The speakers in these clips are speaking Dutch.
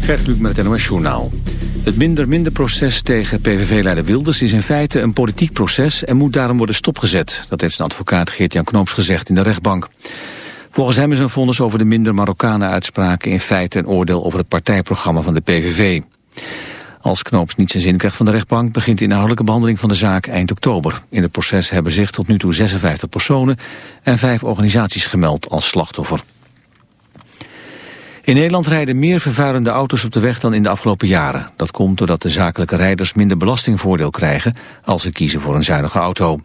Gert Kluk met het NOS Journaal. Het minder-minder-proces tegen PVV-leider Wilders is in feite een politiek proces... en moet daarom worden stopgezet. Dat heeft zijn advocaat Geert-Jan Knoops gezegd in de rechtbank. Volgens hem is een vonnis over de minder Marokkanen-uitspraken... in feite een oordeel over het partijprogramma van de PVV. Als Knoops niet zijn zin krijgt van de rechtbank... begint de inhoudelijke behandeling van de zaak eind oktober. In het proces hebben zich tot nu toe 56 personen... en vijf organisaties gemeld als slachtoffer. In Nederland rijden meer vervuilende auto's op de weg dan in de afgelopen jaren. Dat komt doordat de zakelijke rijders minder belastingvoordeel krijgen als ze kiezen voor een zuinige auto.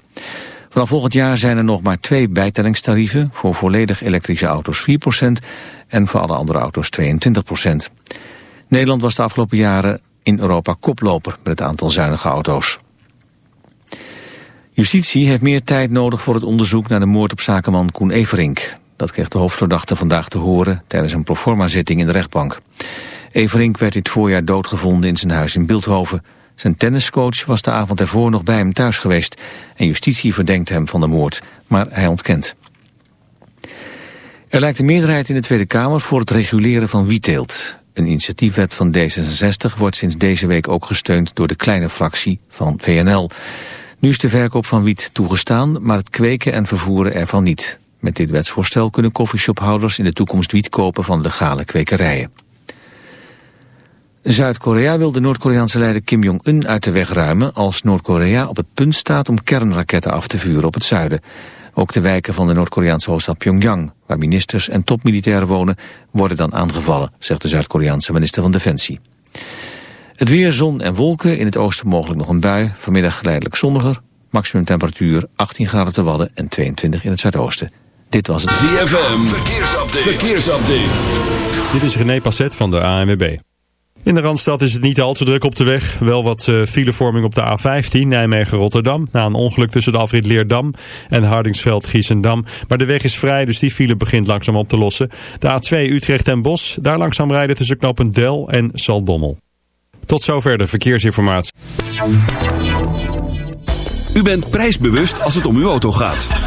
Vanaf volgend jaar zijn er nog maar twee bijtellingstarieven, voor volledig elektrische auto's 4% en voor alle andere auto's 22%. Nederland was de afgelopen jaren in Europa koploper met het aantal zuinige auto's. Justitie heeft meer tijd nodig voor het onderzoek naar de moord op zakenman Koen Everink. Dat kreeg de hoofdverdachte vandaag te horen tijdens een proforma-zitting in de rechtbank. Everink werd dit voorjaar doodgevonden in zijn huis in Beeldhoven. Zijn tenniscoach was de avond ervoor nog bij hem thuis geweest. En justitie verdenkt hem van de moord, maar hij ontkent. Er lijkt een meerderheid in de Tweede Kamer voor het reguleren van wietteelt. Een initiatiefwet van D66 wordt sinds deze week ook gesteund door de kleine fractie van VNL. Nu is de verkoop van wiet toegestaan, maar het kweken en vervoeren ervan niet. Met dit wetsvoorstel kunnen koffieshophouders in de toekomst wiet kopen van legale kwekerijen. Zuid-Korea wil de Noord-Koreaanse leider Kim Jong-un uit de weg ruimen als Noord-Korea op het punt staat om kernraketten af te vuren op het zuiden. Ook de wijken van de Noord-Koreaanse hoofdstad Pyongyang, waar ministers en topmilitairen wonen, worden dan aangevallen, zegt de Zuid-Koreaanse minister van Defensie. Het weer, zon en wolken, in het oosten mogelijk nog een bui, vanmiddag geleidelijk zonniger, maximum temperatuur 18 graden te Wadden en 22 in het zuidoosten. Dit was het ZFM, verkeersupdate. verkeersupdate. Dit is René Passet van de ANWB. In de Randstad is het niet al te druk op de weg. Wel wat uh, filevorming op de A15 Nijmegen-Rotterdam. Na een ongeluk tussen de afrit Leerdam en Hardingsveld-Giessendam. Maar de weg is vrij, dus die file begint langzaam op te lossen. De A2 Utrecht en Bos. Daar langzaam rijden tussen knooppunt Del en Saldommel. Tot zover de verkeersinformatie. U bent prijsbewust als het om uw auto gaat.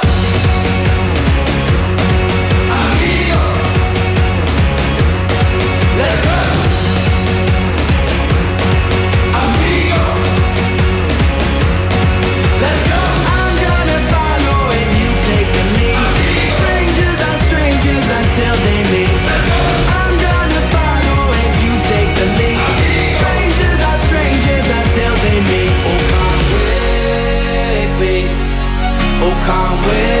come with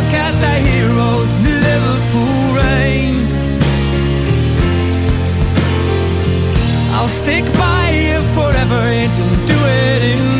look at the heroes rain. I'll stick by you forever and do it in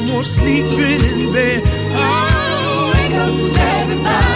sleeping in bed. Oh, wake up, everybody.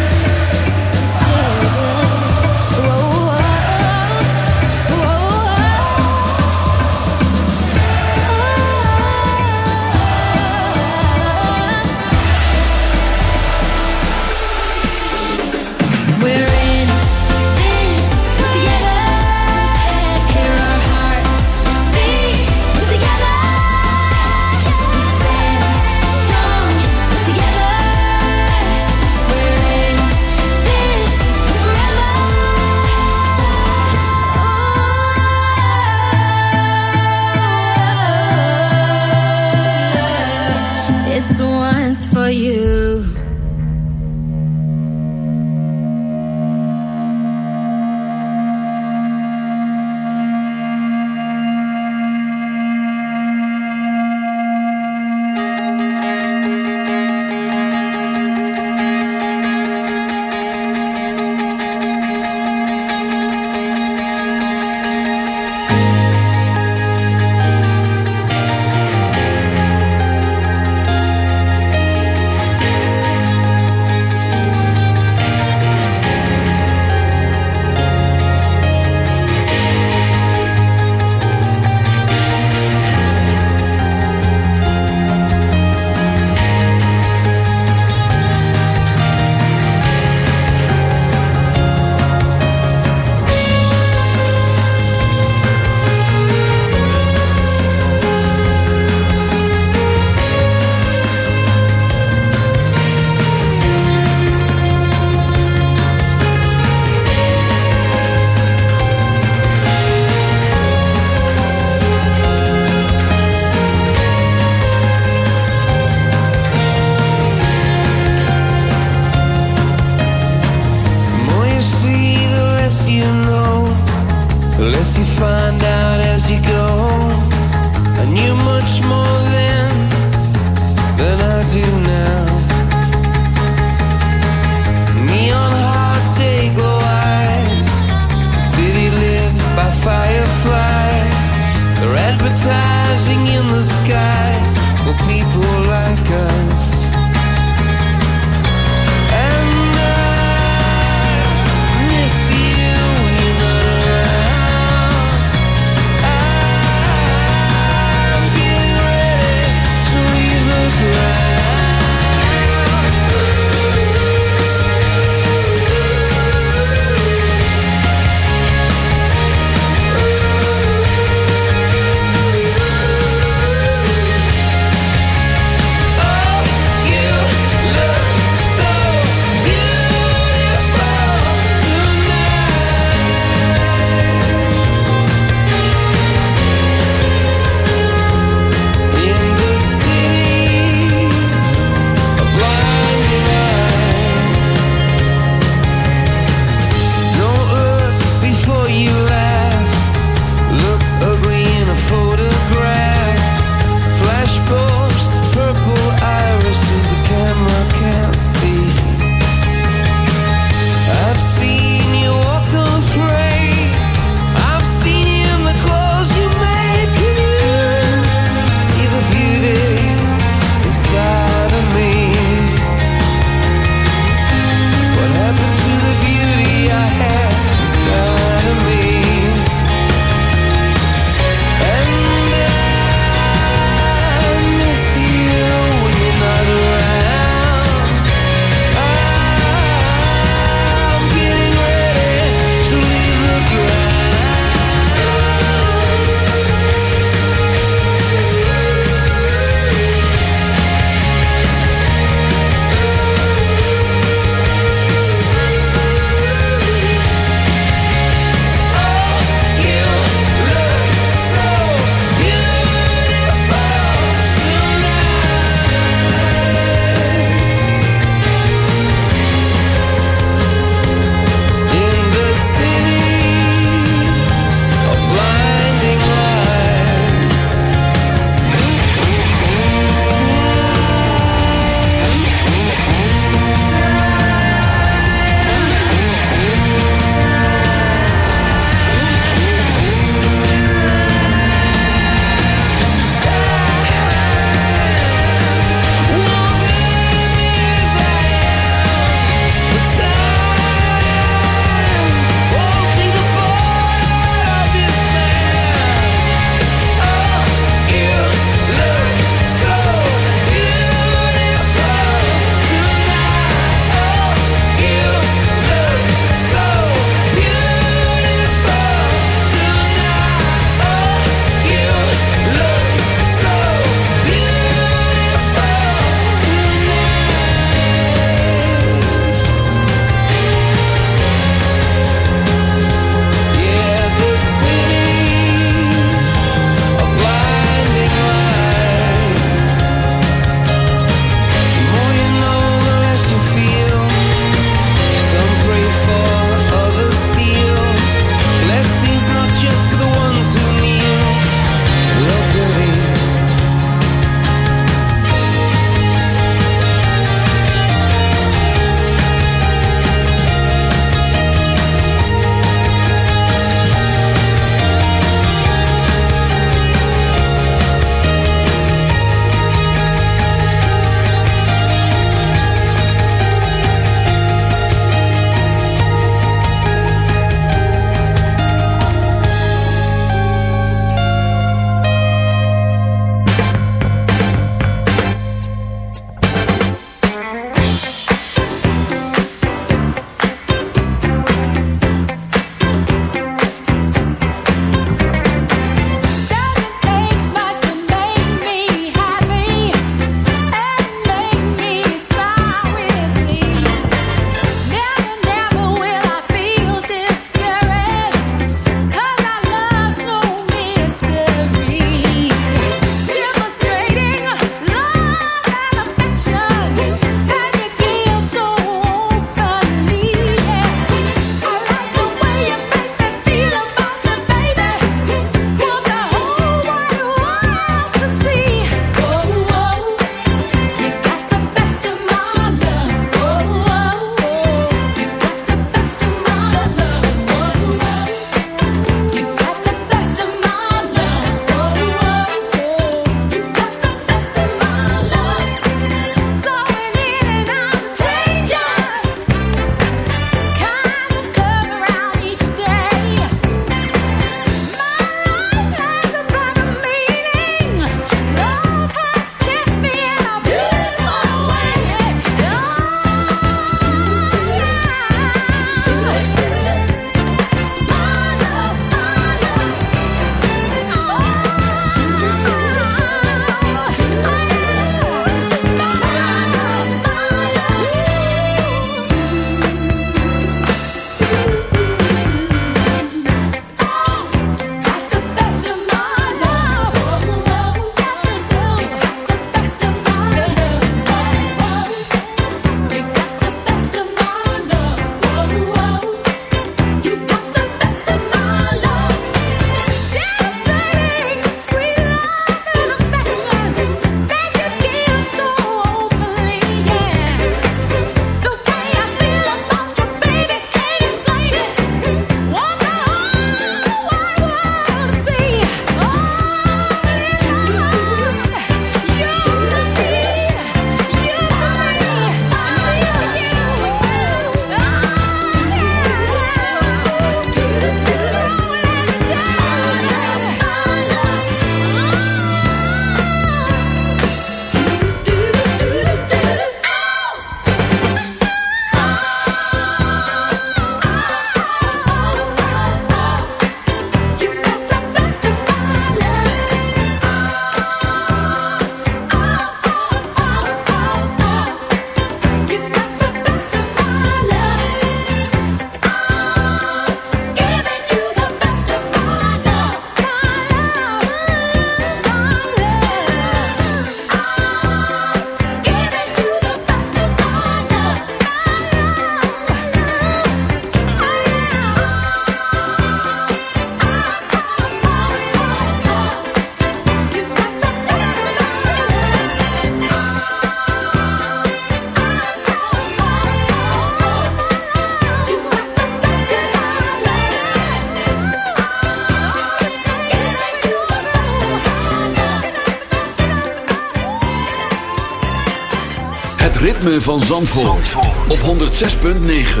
Ritme van Zandvoort, op 106.9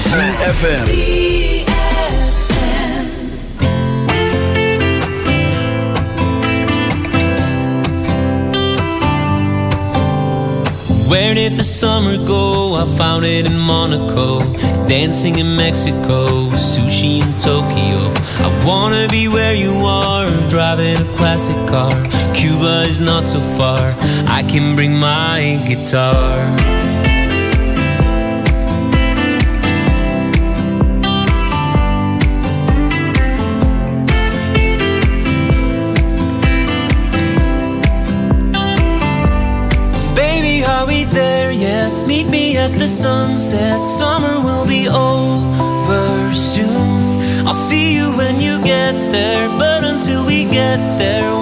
CFFM Where did the summer go? I found it in Monaco, dancing in Mexico, sushi in Tokyo. I wanna be where you are, driving a classic car. Cuba is not so far, I can bring my guitar. Baby, are we there yet? Meet me at the sunset. Summer will be over soon. I'll see you when you get there, but get there,